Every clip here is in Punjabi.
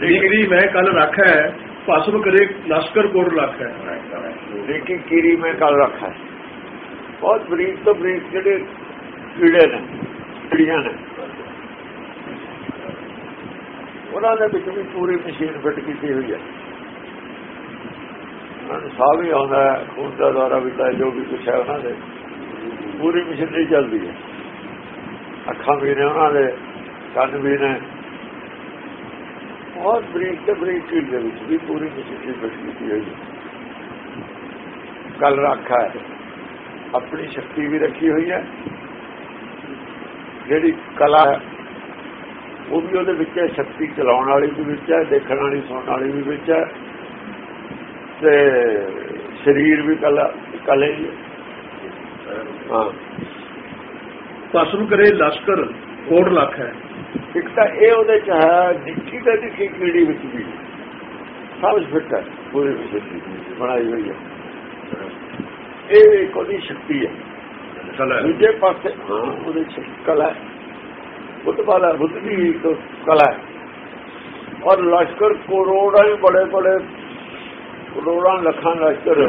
ਡਿਗਰੀ ਮੈਂ ਕੱਲ ਰੱਖਾ ਹੈ ਭਸਮ ਕਰੇ ਲਸ਼ਕਰ ਕੋਟ ਰੱਖਾ ਹੈ। ਦੇਖੀ ਕੀਰੀ ਮੈਂ ਕੱਲ ਰੱਖਾ ਬਹੁਤ ਬਰੀਕ ਤੋਂ ਬਰੀਕ ਜਿਹੜੇ ਕੀੜੇ ਨੇ, ਕੀੜੀਆਂ ਨੇ। ਉਹਨਾਂ ਦੇ ਵਿੱਚ ਵੀ ਪੂਰੀ ਮਸ਼ੀਨ ਫਿੱਟ ਕੀਤੀ ਹੋਈ ਹੈ। ਉਹਨਾਂ ਨੂੰ ਸਾਹ ਵੀ ਆਉਂਦਾ ਖੂਨ ਦਾ ਦੌਰਾ ਵੀ ਤਾਂ ਜੋ ਵੀ ਕੁਛ ਹੈ ਉਹਨਾਂ ਦੇ। ਪੂਰੀ ਮਸ਼ੀਨਰੀ ਚੱਲਦੀ ਹੈ। ਅੱਖਾਂ ਵੀ ਨੇ ਉਹਨਾਂ ਦੇ, ਕੰਨ ਵੀ ਨੇ। ਬਹੁਤ ਬਰੀਕ ਤੇ ਬਰੀਕ ਚੀਜ਼ ਦੇ ਵਿੱਚ ਵੀ ਪੂਰੀ ਮਸ਼ੀਨਰੀ ਫਿੱਟ ਹੋਈ ਕੱਲ ਰੱਖਾ ਹੈ। ਆਪਣੀ ਸ਼ਕਤੀ ਵੀ ਰੱਖੀ ਹੋਈ ਹੈ। ਜਿਹੜੀ ਕਲਾ ਹੈ, ਉਹ ਵੀ ਉਹਦੇ ਵਿੱਚ ਹੈ। ਸ਼ਕਤੀ ਚਲਾਉਣ ਵਾਲੀ ਵੀ ਵਿੱਚ ਹੈ, ਦੇਖਣ ਵਾਲੀ, ਸੁਣਨ ਵਾਲੀ ਵੀ ਵਿੱਚ ਹੈ। ਤੇ ਸਰੀਰ ਵੀ ਕਲਾ ਕਲੇ ਹੀ। ਭਸਮ ਕਰੇ ਲਸ਼ਕਰ ਕੋਟ ਲੱਖ ਹੈ। ਇੱਕ ਤਾਂ ਇਹ ਉਹਦੇ ਚ ਹੈ ਨਿੱਕੀ ਤੇ ਨਿੱਕੀ ਕੀੜੀ ਵਿੱਚ ਵੀ। ਸਭ ਫਿੱਟ ਹੈ ਪੂਰੀ ਸ਼ਕਤੀ ਬਣਾਈ ਹੋਈ ਹੈ। ਇਹ ਉਹਦੀ ਸ਼ਕਤੀ ਹੈ। ਦੂਜੇ ਪਾਸੇ ਉਹਦੇ ਚ ਕਲਾ ਬੁੱਧ ਵਾਲਾ ਬੁੱਧ ਦੀ ਕਲਾ ਹੈ। ਔਰ ਲਸ਼ਕਰ ਕਰੋੜਾਂ ਹੀ ਬੜੇ ਬੜੇ ਕਰੋੜਾਂ ਲੱਖਾਂ ਲਸ਼ਕਰ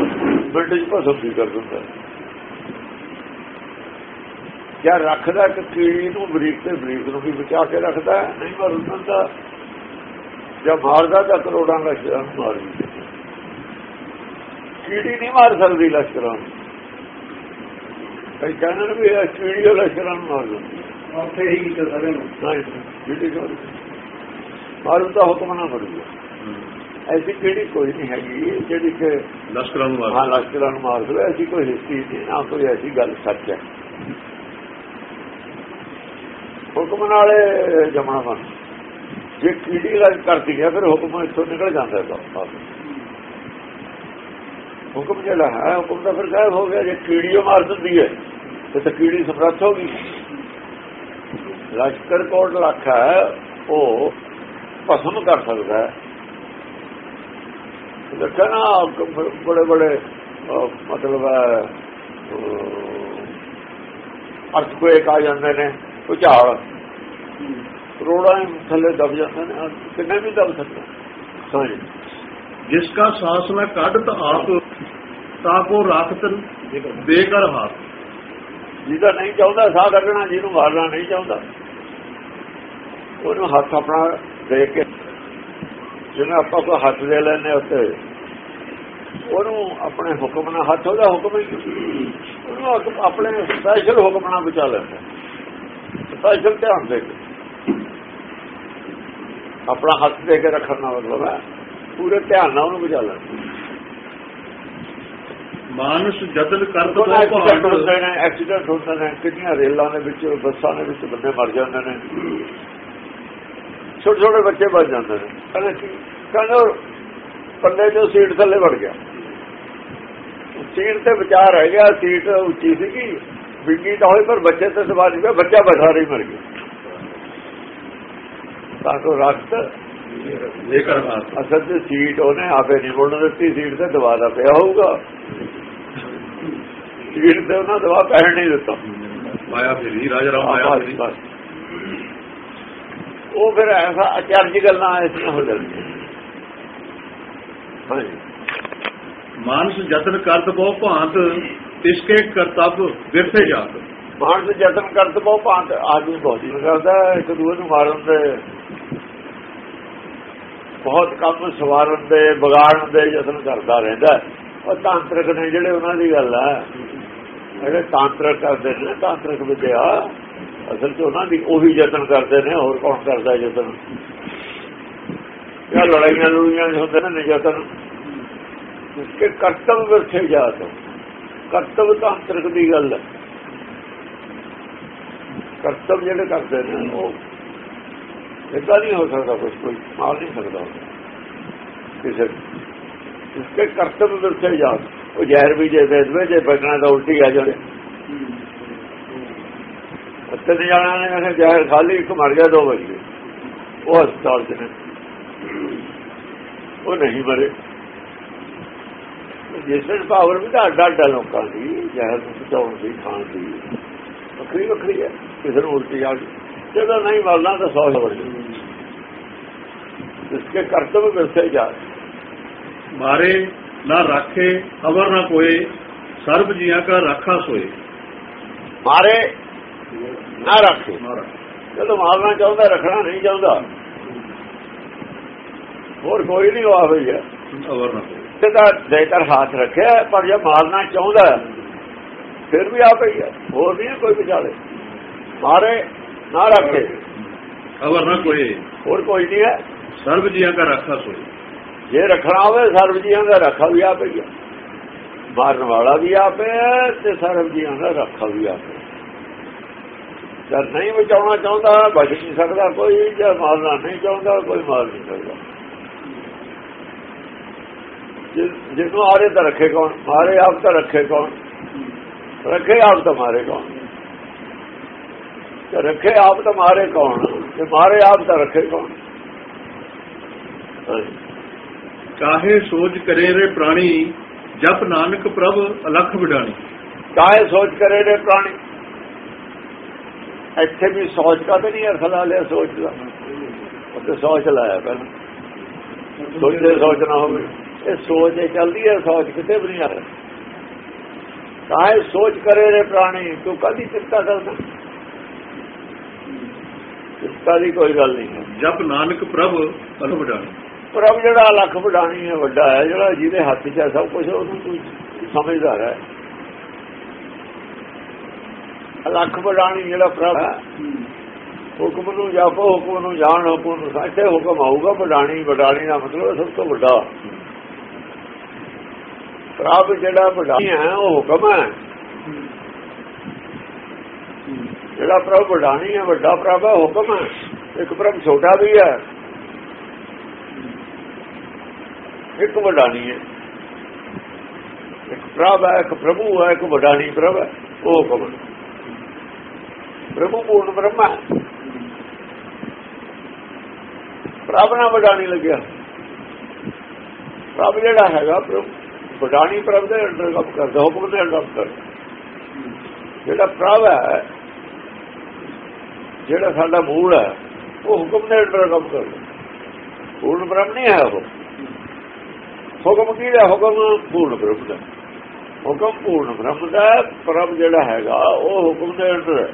ਮਿੰਟ ਚ ਭਸਮ ਵੀ ਕਰ ਦਿੰਦਾ ਹੈ। ਜਾਂ ਰੱਖਦਾ ਕਿ ਕੀੜੀ ਨੂੰ ਬਰੀਕ ਤੇ ਬਰੀਕ ਨੂੰ ਵੀ ਬਚਾ ਕੇ ਰੱਖਦਾ ਹੈ, ਨਹੀਂ ਮਰ ਦਿੰਦਾ ਜਾਂ ਮਾਰਦਾ ਤਾਂ ਕਰੋੜਾਂ ਲਸ਼ਕਰਾਂ ਨੂੰ ਮਾਰ ਦਿੰਦਾ ਕੀੜੀ ਨਹੀਂ ਮਾਰ ਸਕਦੀ ਲਸ਼ਕਰਾਂ ਨੂੰ। ਕਈ ਕਹਿੰਦੇ ਵੀ ਇਹ ਕੀੜੀ ਉਹ ਲਸ਼ਕਰਾਂ ਨੂੰ ਮਾਰ ਦਿੰਦੀ ਹੈ। ਉੱਥੇ ਹੀ ਕੀਤਾ ਸਾਰਿਆਂ ਨੂੰ। ਕੀੜੀ ਕਿਉਂ ਮਾਰੂ ਤਾਂ ਹੁਕਮ ਨਾ ਮਰੂਗਾ ਐਸੀ ਕਿਹੜੀ ਕੋਈ ਨਹੀਂ ਹੈਗੀ ਜਿਹੜੀ ਕਿ ਲਸ਼ਕਰਾਂ ਨੂੰ ਹਾਂ ਮਾਰ ਲਸ਼ਕਰਾਂ ਨੂੰ ਮਾਰ ਦੇਵੇ ਐਸੀ ਕੋਈ ਹਿਸਟਰੀ ਨਹੀਂ ਨਾ ਕੋਈ ਐਸੀ ਗੱਲ ਸੱਚ ਹੈ। ਹੁਕਮ ਨਾਲੇ ਜਮਣਾ ਬਣ ਜੇ ਕੀੜੀ ਲੱਗ ਕਰਦੀ ਹੈ, ਫਿਰ ਹੁਕਮ ਇੱਥੋਂ ਨਿਕਲ ਜਾਂਦਾ ਹੈ ਹੁਕਮ ਜਿਹੜਾ ਹੈ, ਹੁਕਮ ਦਾ ਫਿਰ ਗਾਇਬ ਹੋ ਗਿਆ। ਜੇ ਕੀੜੀ ਉਹ ਮਾਰ ਦਿੰਦੀ ਹੈ ਤੇ ਤਾਂ ਕੀੜੀ ਸਮਰੱਥ ਹੋ ਗਈ। ਲਸ਼ਕਰ ਕੋਟ ਲੱਖ ਹੈ, ਉਹ ਭਸਮ ਕਰ ਸਕਦਾ ਹੈ। ਦੇਖਿਆ ਬੜੇ ਬੜੇ ਮਤਲਬ ਅਰਥ ਅਰਥਕੁਏਕ ਆ ਜਾਂਦੇ ਨੇ, ਭੁਚਾਲ। ਕਰੋੜਾਂ ਥੱਲੇ ਦਬ ਜਾਂਦੇ ਨੇ ਕਿੰਨੇ ਵੀ ਦਬ ਸਕਦੇ ਹਾਂਜੀ। ਜਿਸ ਕਾ ਸਾਸ ਮੈਂ ਕੱਢਤ ਆਪ ਤਾਂ ਕੋ ਰਾਖਤ ਬੇਕਰ ਹਾਥ। ਜਿਹਦਾ ਨਹੀਂ ਚਾਹੁੰਦਾ ਸਾਹ ਕੱਢਣਾ ਜਿਹਨੂੰ ਮਾਰਨਾ ਨਹੀਂ ਚਾਹੁੰਦਾ। ਉਹਨੂੰ ਹੱਥ ਆਪਣਾ ਦੇ ਕੇ ਜਿਵੇਂ ਆਪਾਂ ਕੋ ਹੱਥ ਦੇ ਲੈਨੇ ਉੱਤੇ ਉਹਨੂੰ ਆਪਣੇ ਹੁਕਮ ਨਾਲ ਹੱਥ ਉਹਦਾ ਹੁਕਮ ਹੀ ਉਹਨੂੰ ਆਪ- ਆਪਣੇ ਸਪੈਸ਼ਲ ਹੁਕਮ ਨਾਲ ਬਚਾ ਲੈਂਦਾ ਸਪੈਸ਼ਲ ਧਿਆਨ ਦੇ ਕੇ ਆਪਣਾ ਹੱਥ ਦੇ ਕੇ ਰੱਖਣ ਦਾ ਮਤਲਬ ਹੈ ਪੂਰੇ ਧਿਆਨ ਨਾਲ ਉਹਨੂੰ ਬਚਾ ਲੈਂਦਾ ਮਾਨਸ ਕਰਤ ਕੋਈ ਬਹੁ ਐਕਸੀਡੈਂਟ ਹੁੰਦੇ ਨੇ ਐਕਸੀਡੈਂਟ ਹੁੰਦੇ ਨੇ ਕਿੰਨੀਆਂ ਰੇਲਾਂ ਦੇ ਵਿੱਚ ਬੱਸਾਂ ਦੇ ਵਿੱਚ ਬੰਦੇ ਮਰ ਜਾਂਦੇ ਨੇ। ਛੋਟੇ ਛੋਟੇ ਬੱਚੇ ਮਰ ਜਾਂਦੇ ਨੇ। ਕਹਿੰਦੇ ਕੀ ਕਹਿੰਦੇ ਪੱਲੇ ਚੋਂ ਸੀਟ ਥੱਲੇ ਵੜ ਗਿਆ। ਸੀਟ ਤੇ ਵਿਚਾਰ ਰਹਿ ਗਿਆ ਸੀਟ ਉੱਚੀ ਸੀਗੀ। ਬਿੰਗੀ ਤਾਂ ਹੋਈ ਪਰ ਬੱਚੇ ਤੇ ਸਵਾਰ ਗਿਆ ਬੱਚਾ ਬੈਠਾ ਰਹੀ ਮਰ ਗਿਆ ਤਾਂ ਕੋ ਰਖਤ ਬੇਕਰ ਹਾਥ ਅਸਲ ਤੇ ਸੀਟ ਉਹਨੇ ਆਪੇ ਨਹੀਂ ਮੁੜਨ ਦਿੱਤੀ ਸੀਟ ਤੇ ਦਬਾਦਾ ਪਿਆ ਹੋਊਗਾ ਸੀਟ ਤੇ ਉਹਨਾਂ ਦਵਾ ਪੈਣ ਨਹੀਂ ਦਿੱਤਾ ਮਾਇਆ ਫੇਰੀ ਰਾਜਾ ਰਾਮ ਮਾਇਆ ਬਸ, ਫੇਰੀ ਬਸ। ਉਹ ਫਿਰ ਐਸਾ ਅਚਰਜ ਗੱਲਾਂ ਐਸੀਆਂ ਹੋ ਜਾਂਦੀਆਂ ਹਾਂਜੀ ਮਾਨਸ ਜਤਨ ਕਰਤ ਬਹੁ ਭਾਂਤ ਤਿਸਕੇ ਕਰਤੱਵ ਵਿਰਥੇ ਜਾਤ ਮਾਨਸ ਯਤਨ ਕਰਤ ਬਹੁ ਭਾਂਤ ਆਦਮੀ ਬਹੁਤ ਹੀ ਕਰਦਾ ਇੱਕ ਦੂਏ ਨੂੰ ਮਾਰਨ ਦੇ, ਬਹੁਤ ਕੰਮ ਸਵਾਰਨ ਦੇ, ਵਿਗਾੜਨ ਦੇ ਯਤਨ ਕਰਦਾ ਰਹਿੰਦਾ ਉਹ ਤਾਂਤਰਿਕ ਨੇ ਜਿਹੜੇ ਉਹਨਾਂ ਦੀ ਗੱਲ ਹੈ ਜਿਹੜੇ ਤਾਂਤਰਿਕ ਕਰਦੇ ਨੇ, ਤਾਂਤਰਿਕ ਵਿਦਿਆ, ਅਸਲ 'ਚ ਉਹਨਾਂ ਦੀ ਉਹੀ ਯਤਨ ਕਰਦੇ ਨੇ, ਹੋਰ ਕੌਣ ਕਰਦਾ ਯਤਨ? ਇਹ ਲੜਾਈਆਂ ਲੜਾਈਆਂ ਹੁੰਦੇ ਨੇ, ਯਤਨ। ਕਿ ਕਰਤਵ ਵਰਥੇ ਜਾਤ ਕਰਤਵ ਤਾਂਤਰਿਕ ਦੀ ਗੱਲ ਹੈ। ਕਰਤਵ ਜਿਹੜੇ ਕਰਦੇ ਨੇ, ਉਹ ਇਦਾਂ ਨਹੀਂ ਹੋ ਸਕਦਾ ਕੁਝ ਕੋਈ ਮਾਰ ਨਹੀਂ ਸਕਦਾ ਕਿਸੇ ਇਸਕੇ ਕਰਤਵ ਵਰਤੇ ਜਾ, ਉਹ ਜ਼ਹਿਰ ਵੀ ਜੇ ਦੇ ਦੇਵੇ, ਜੇ ਬਚਣਾ ਤਾਂ ਉਲਟੀ ਆ ਜਾਵੇ। ਉੱਤੇ ਜਾਣਾ ਨੇ, ਕਹਿੰਦੇ ਜ਼ਹਿਰ ਖਾਲੀ, ਇੱਕ ਮਰ ਗਿਆ ਦੋ ਵਜੇ ਉਹ ਹਸਪਤਾਲ ਚ ਨੇ। ਉਹ ਨਹੀਂ ਮਰੇ। ਜਿਸਨ ਪਾਵਰ ਵੀ ਤਾਂ ਅੱਡਾ ਅੱਡਾ ਲੋਕਾਂ ਦੀ ਜ਼ਹਿਰ ਨੂੰ ਬਚਾਉਣ ਦੀ ਖਾਣ ਦੀ। ਵੱਖਰੀ ਵੱਖਰੀ ਹੈ ਕਿਸੇ ਨੂੰ ਉਲਟੀ ਆ ਗਈ। ਜਦੋਂ ਨਹੀਂ ਮਰਨਾ ਤਾਂ ਸੌ ਵੜ ਜਿਸਕੇ ਕਰਤਵ ਵਿਰਸੇ ਜਾ ਮਾਰੇ ਨਾ ਰਾਖੇ ਅਵਰ ਨਾ ਕੋਏ ਸਰਬ ਜੀਆਂ ਕਾ ਰਾਖਾ ਸੋਏ। ਮਾਰੇ ਨਾ ਰੱਖੇ। ਜਦੋਂ ਮਾਰਨਾ ਚਾਹੁੰਦਾ ਰੱਖਣਾ ਨਹੀਂ ਚਾਹੁੰਦਾ। ਹੋਰ ਕੋਈ ਨਹੀਂ ਹੋਈ ਹੈ। ਤੇ ਤਾਂ ਜੇਕਰ ਹੱਥ ਰੱਖਿਆ ਪਰ ਜੇ ਮਾਰਨਾ ਚਾਹੁੰਦਾ ਫਿਰ ਵੀ ਆ ਪਈ ਹੈ ਹੋਰ ਨਹੀਂ ਕੋਈ ਵਿਚਾਲੇ। ਮਾਰੇ ਨਾ ਰੱਖੇ। ਅਵਰ ਨਾ ਕੋਏ ਹੋਰ ਕੋਈ ਨਹੀਂ ਹੈ। ਸਰਬ ਜੀਆਂ ਕਾ ਰਾਖਾ ਸੋਏ ਜੇ ਰੱਖਣਾ ਹੋਵੇ ਸਰਬ ਜੀਆਂ ਦਾ ਰੱਖਾ ਵੀ ਆ ਪਈ ਹੈ। ਮਾਰਨ ਵਾਲਾ ਵੀ ਆਪੇ ਹੈ ਤੇ ਸਰਬ ਜੀਆਂ ਦਾ ਰੱਖਾ ਵੀ ਆਪੇ ਜਦ ਨਹੀਂ ਬਚਾਉਣਾ ਚਾਹੁੰਦਾ ਬਚ ਨਹੀਂ ਸਕਦਾ ਕੋਈ ਜੇ ਮਾਰਨਾ ਨਹੀਂ ਚਾਹੁੰਦਾ ਕੋਈ ਮਾਰ ਨਹੀਂ ਸਕਦਾ। ਜਿ- ਜਿਹਨੂੰ ਆਰੇ ਤਾਂ ਰੱਖੇ ਕੌਣ? ਮਾਰੇ ਆਪ ਤਾਂ ਰੱਖੇ ਕੌਣ? ਰੱਖੇ ਆਪ ਤਾਂ ਮਾਰੇ ਕੌਣ? ਤੇ ਰੱਖੇ ਆਪ ਤਾਂ ਮਾਰੇ ਕੌਣ? ਤੇ ਮਾਰੇ ਆਪ ਤਾਂ ਰੱਖੇ ਕੌਣ। ਕਾਹੇ ਸੋਚ ਕਰੇ ਰੇ ਪ੍ਰਾਣੀ ਜਪ ਨਾਨਕ ਪ੍ਰਭ ਅਲਖ ਵਿਡਾਣੀ। ਕਾਹੇ ਸੋਚ ਕਰੇ ਨੇ ਪ੍ਰਾਣੀ? ਇੱਥੇ ਵੀ ਸੋਚ ਕਾ ਤੇ ਨਹੀਂ ਅਰਥ ਲਾ ਲਿਆ ਸੋਚ ਦਾ? ਉੱਥੇ ਸੋਚ ਲਾਇਆ ਪਹਿਲਾਂ। ਸੋਚੇ ਸੋਚਣਾ ਹੋਵੇ। ਇਹ ਸੋਚ ਇਹ ਚੱਲਦੀ ਹੈ ਸੋਚ ਕਿਤੇ ਵੀ ਨਹੀਂ ਆ ਰਹੀ। ਕਾਹੇ ਸੋਚ ਕਰੇ ਨੇ ਪ੍ਰਾਣੀ ਤੂੰ ਕਦੀ ਚਿੰਤਾ ਕਰਦਾ? ਚਿੰਤਾ ਦੀ ਕੋਈ ਗੱਲ ਨਹੀਂ ਜਪ ਨਾਨਕ ਪ੍ਰਭ ਅਲਖ ਵਿਡਾਣੀ। ਪ੍ਰਭ ਜਿਹੜਾ ਲੱਖ ਵਡਾਣੀ ਹੈ ਵੱਡਾ ਹੈ ਜਿਹੜਾ ਜਿਹਦੇ ਹੱਥ 'ਚ ਹੈ ਸਭ ਕੁਝ ਉਹਨੂੰ ਤੂੰ ਸਮਝਦਾਰ ਹੈ। ਲੱਖ ਵਡਾਣੀ ਜਿਹੜਾ ਪ੍ਰਭ ਹੈ ਹੁਕਮ ਨੂੰ ਜਾਪੋ ਹੁਕਮ ਨੂੰ ਜਾਣ ਹੁਕਮ ਨੂੰ ਸਾਚੇ ਹੁਕਮ ਆਊਗਾ ਵਡਾਣੀ ਵਡਾਣੀ ਦਾ ਮਤਲਬ ਸਭ ਤੋਂ ਵੱਡਾ। ਪ੍ਰਭ ਜਿਹੜਾ ਵਡਾਣੀ ਹੈ, ਉਹ ਹੁਕਮ ਹੈ। ਜਿਹੜਾ ਪ੍ਰਭ ਵਡਾਣੀ ਹੈ, ਵੱਡਾ ਪ੍ਰਭ ਹੈ ਹੁਕਮ ਹੈ। ਇੱਕ ਪ੍ਰਭ ਛੋਟਾ ਵੀ ਹੈ। ਇੱਕ ਵਡਾਣੀ ਹੈ। ਇੱਕ ਪ੍ਰਭ ਹੈ, ਇੱਕ ਪ੍ਰਭੂ ਹੈ, ਇੱਕ ਵਡਾਣੀ ਪ੍ਰਭ ਹੈ, ਉਹ ਹੁਕਮ ਹੈ। ਪ੍ਰਭੂ ਪੂਰਨ ਬ੍ਰਹਮਾ ਹੈ। ਪ੍ਰਭ ਨਾਲ ਵਡਾਣੀ ਲੱਗਿਆ। ਪ੍ਰਭ ਜਿਹੜਾ ਹੈਗਾ ਪ੍ਰਭੂ। ਵਡਾਣੀ ਪ੍ਰਭ ਦੇ ਅੰਡਰ ਕੰਮ ਕਰਦਾ, ਹੁਕਮ ਦੇ ਅੰਦਰ ਕਰਦਾ। ਜਿਹੜਾ ਪ੍ਰਭ ਹੈ, ਜਿਹੜਾ ਸਾਡਾ ਮੂਲ ਹੈ, ਉਹ ਹੁਕਮ ਦੇ ਅੰਡਰ ਕੰਮ ਕਰਦਾ। ਪੂਰਨ ਬ੍ਰਹਮ ਨਹੀਂ ਹੈ ਉਹ। ਹੁਕਮ ਕੀ ਹੈ? ਹੁਕਮ ਪੂਰਨ ਬ੍ਰਹਮ ਦਾ। ਹੁਕਮ ਪੂਰਨ ਬ੍ਰਹਮ ਦਾ ਪ੍ਰਭ ਜਿਹੜਾ ਹੈਗਾ, ਉਹ ਹੁਕਮ ਦੇ ਅੰਡਰ ਹੈ।